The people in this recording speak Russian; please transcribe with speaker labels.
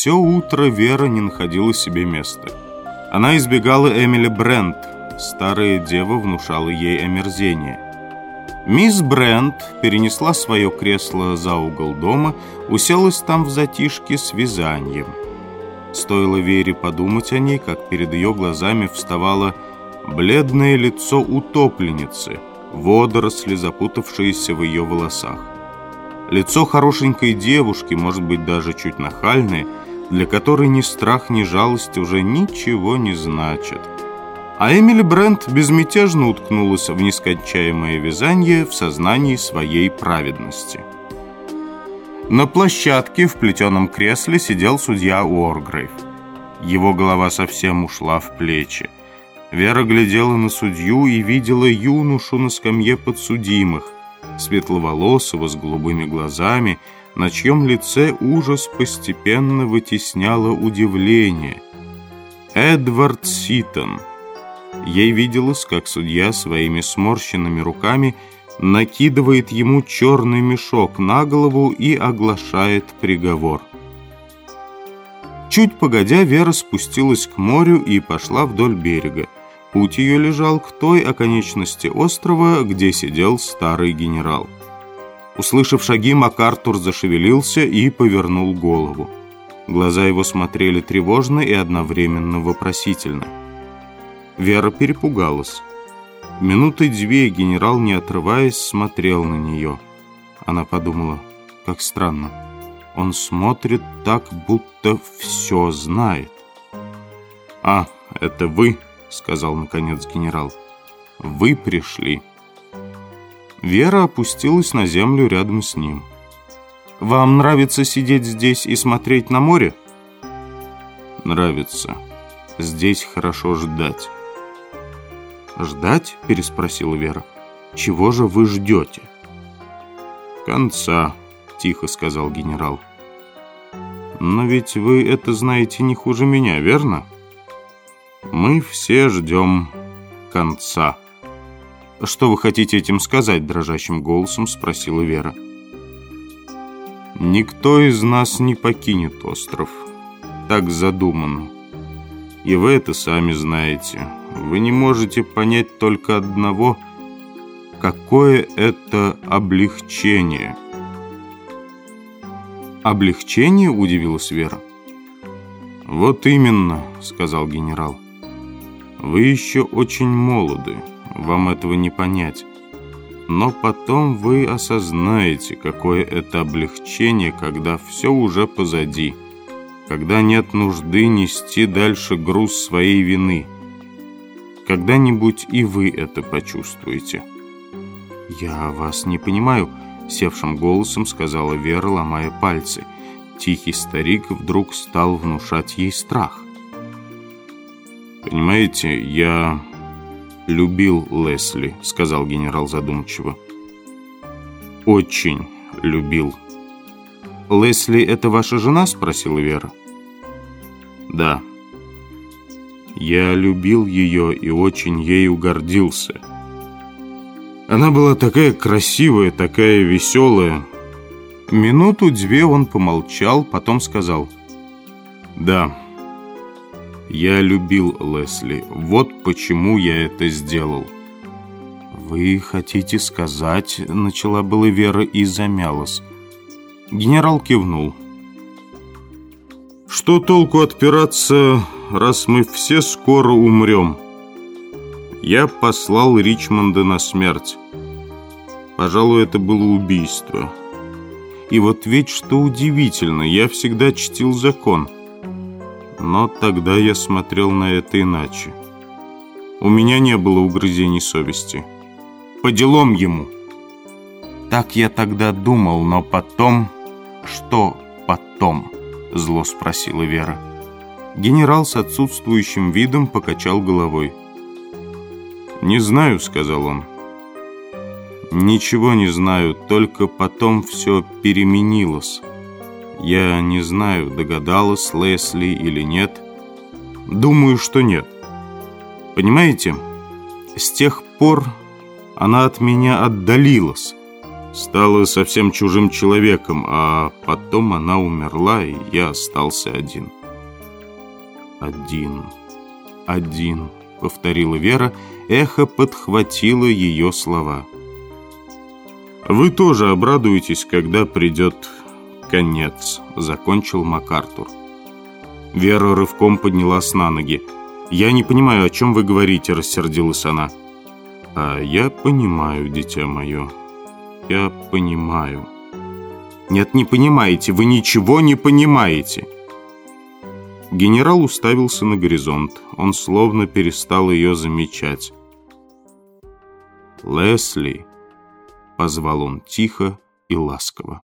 Speaker 1: Все утро Вера не находила себе места. Она избегала Эмили Брент. Старая дева внушала ей омерзение. Мисс Брент перенесла свое кресло за угол дома, уселась там в затишке с вязанием. Стоило Вере подумать о ней, как перед ее глазами вставало бледное лицо утопленницы, водоросли, запутавшиеся в ее волосах. Лицо хорошенькой девушки, может быть, даже чуть нахальное, для которой ни страх, ни жалость уже ничего не значат. А Эмили Брент безмятежно уткнулась в нескончаемое вязание в сознании своей праведности. На площадке в плетеном кресле сидел судья Уоргрейв. Его голова совсем ушла в плечи. Вера глядела на судью и видела юношу на скамье подсудимых, светловолосого с голубыми глазами, на чьем лице ужас постепенно вытесняло удивление. Эдвард Ситон. Ей виделось, как судья своими сморщенными руками накидывает ему черный мешок на голову и оглашает приговор. Чуть погодя, Вера спустилась к морю и пошла вдоль берега. Путь ее лежал к той оконечности острова, где сидел старый генерал. Услышав шаги, МакАртур зашевелился и повернул голову. Глаза его смотрели тревожно и одновременно вопросительно. Вера перепугалась. Минуты две генерал, не отрываясь, смотрел на нее. Она подумала, как странно. Он смотрит так, будто все знает. «А, это вы?» — сказал наконец генерал. «Вы пришли». Вера опустилась на землю рядом с ним. «Вам нравится сидеть здесь и смотреть на море?» «Нравится. Здесь хорошо ждать». «Ждать?» — переспросила Вера. «Чего же вы ждете?» «Конца», — тихо сказал генерал. «Но ведь вы это знаете не хуже меня, верно?» Мы все ждем конца. Что вы хотите этим сказать, дрожащим голосом спросила Вера. Никто из нас не покинет остров. Так задумано. И вы это сами знаете. Вы не можете понять только одного, какое это облегчение. Облегчение, удивилась Вера. Вот именно, сказал генерал. Вы еще очень молоды, вам этого не понять. Но потом вы осознаете, какое это облегчение, когда все уже позади, когда нет нужды нести дальше груз своей вины. Когда-нибудь и вы это почувствуете. «Я вас не понимаю», — севшим голосом сказала Вера, ломая пальцы. Тихий старик вдруг стал внушать ей страх. «Понимаете, я любил Лесли», — сказал генерал задумчиво. «Очень любил».
Speaker 2: «Лесли — это ваша жена?» — спросила Вера.
Speaker 1: «Да». Я любил ее и очень ею гордился. Она была такая красивая, такая веселая. Минуту-две он помолчал, потом сказал «Да». Я любил Лесли. Вот почему я это сделал.
Speaker 2: «Вы хотите сказать...» — начала была Вера и замялась. Генерал кивнул.
Speaker 1: «Что толку отпираться, раз мы все скоро умрем?» Я послал Ричмонда на смерть. Пожалуй, это было убийство. И вот ведь что удивительно, я всегда чтил закон — но тогда я смотрел на это иначе. У меня не было угрызений совести. По делам ему.
Speaker 2: Так я тогда думал, но потом... Что потом? Зло спросила Вера.
Speaker 1: Генерал с отсутствующим видом покачал головой. «Не знаю», — сказал он. «Ничего не знаю, только потом все переменилось». Я не знаю, догадалась Лесли или нет. Думаю, что нет. Понимаете, с тех пор она от меня отдалилась. стала совсем чужим человеком, а потом она умерла, и я остался один. Один, один, повторила Вера, эхо подхватило ее слова. Вы тоже обрадуетесь, когда придет конец, закончил МакАртур. Вера рывком поднялась на ноги. «Я не понимаю, о чем вы говорите», — рассердилась она. «А я понимаю, дитя мое. Я понимаю». «Нет, не понимаете. Вы ничего не понимаете». Генерал уставился на горизонт. Он словно перестал ее замечать. «Лесли», — позвал он тихо и ласково.